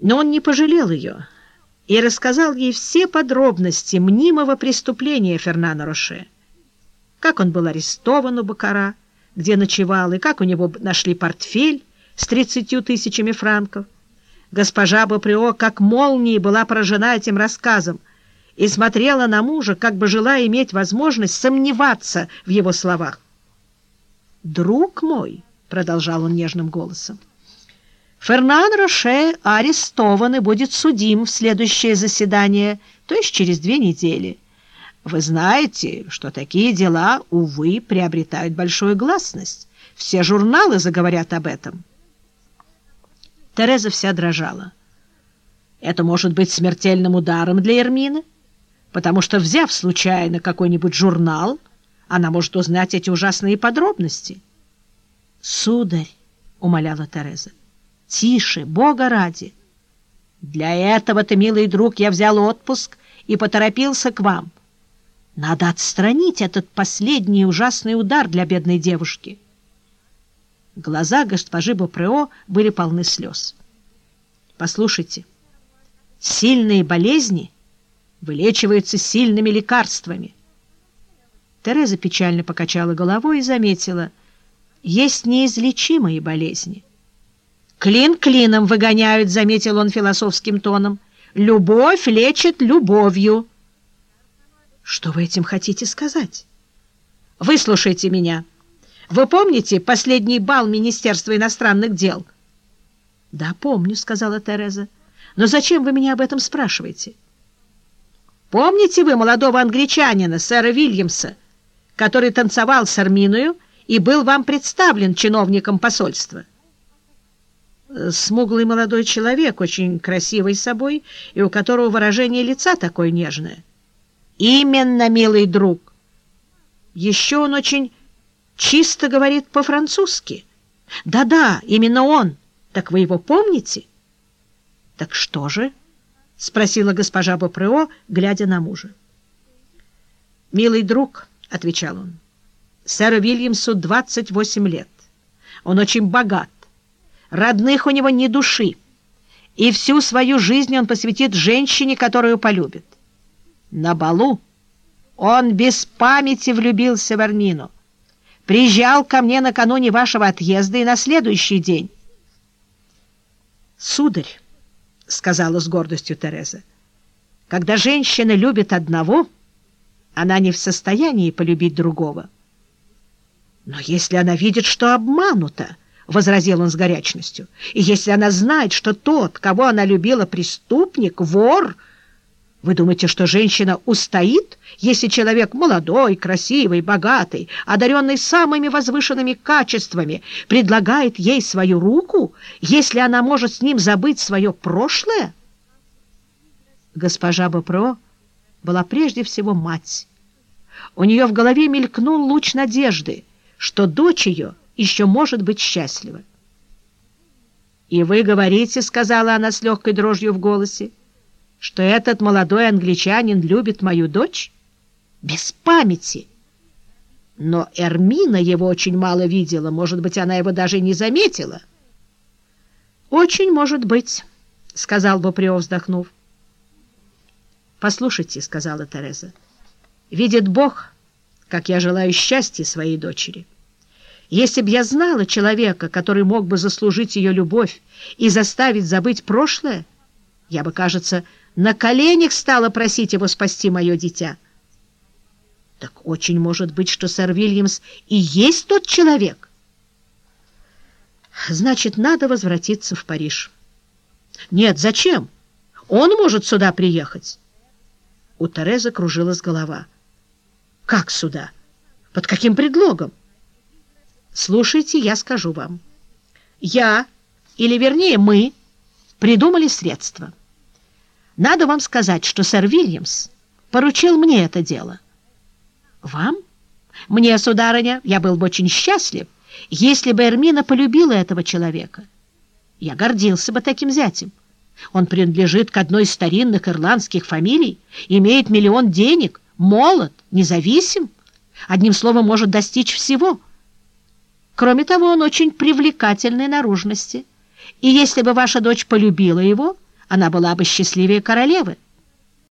Но он не пожалел ее и рассказал ей все подробности мнимого преступления Фернана Роше. Как он был арестован у Бакара, где ночевал, и как у него нашли портфель с тридцатью тысячами франков. Госпожа Баприо как молнией была поражена этим рассказом и смотрела на мужа, как бы желая иметь возможность сомневаться в его словах. «Друг мой», — продолжал он нежным голосом, — «Фернан Роше арестован и будет судим в следующее заседание, то есть через две недели. Вы знаете, что такие дела, увы, приобретают большую гласность. Все журналы заговорят об этом». Тереза вся дрожала. Это может быть смертельным ударом для Эрмины, потому что, взяв случайно какой-нибудь журнал, она может узнать эти ужасные подробности. «Сударь», — умоляла Тереза, — «тише, Бога ради». «Для этого-то, милый друг, я взял отпуск и поторопился к вам. Надо отстранить этот последний ужасный удар для бедной девушки». Глаза госпожи Бопрео были полны слез. «Послушайте, сильные болезни вылечиваются сильными лекарствами». Тереза печально покачала головой и заметила, есть неизлечимые болезни. «Клин клином выгоняют», — заметил он философским тоном. «Любовь лечит любовью». «Что вы этим хотите сказать?» «Выслушайте меня». Вы помните последний бал Министерства иностранных дел? — Да, помню, — сказала Тереза. — Но зачем вы меня об этом спрашиваете? — Помните вы молодого англичанина, сэра Вильямса, который танцевал с Арминою и был вам представлен чиновником посольства? Смуглый молодой человек, очень красивый собой, и у которого выражение лица такое нежное. — Именно, милый друг. Еще он очень чисто говорит по-французски. Да-да, именно он. Так вы его помните? Так что же? — спросила госпожа Бопрео, глядя на мужа. «Милый друг», — отвечал он, — «сэру Вильямсу 28 лет. Он очень богат. Родных у него ни души. И всю свою жизнь он посвятит женщине, которую полюбит. На балу он без памяти влюбился в Армину приезжал ко мне накануне вашего отъезда и на следующий день. «Сударь», — сказала с гордостью Тереза, — «когда женщина любит одного, она не в состоянии полюбить другого». «Но если она видит, что обманута», — возразил он с горячностью, «и если она знает, что тот, кого она любила, преступник, вор...» Вы думаете, что женщина устоит, если человек молодой, красивый, богатый, одаренный самыми возвышенными качествами, предлагает ей свою руку, если она может с ним забыть свое прошлое? Госпожа Бопро была прежде всего мать. У нее в голове мелькнул луч надежды, что дочь ее еще может быть счастлива. «И вы говорите, — сказала она с легкой дрожью в голосе, — что этот молодой англичанин любит мою дочь? Без памяти. Но Эрмина его очень мало видела, может быть, она его даже не заметила. «Очень может быть», — сказал Боприо, вздохнув. «Послушайте», — сказала Тереза, — «видит Бог, как я желаю счастья своей дочери. Если б я знала человека, который мог бы заслужить ее любовь и заставить забыть прошлое, я бы, кажется, на коленях стала просить его спасти мое дитя. Так очень может быть, что сэр Вильямс и есть тот человек. Значит, надо возвратиться в Париж. Нет, зачем? Он может сюда приехать. У Терезы кружилась голова. Как сюда? Под каким предлогом? Слушайте, я скажу вам. Я, или вернее мы, придумали средства. Надо вам сказать, что сэр Вильямс поручил мне это дело. Вам? Мне, сударыня, я был бы очень счастлив, если бы Эрмина полюбила этого человека. Я гордился бы таким зятем. Он принадлежит к одной из старинных ирландских фамилий, имеет миллион денег, молод, независим, одним словом, может достичь всего. Кроме того, он очень привлекательной наружности, и если бы ваша дочь полюбила его, она была бы счастливее королевы.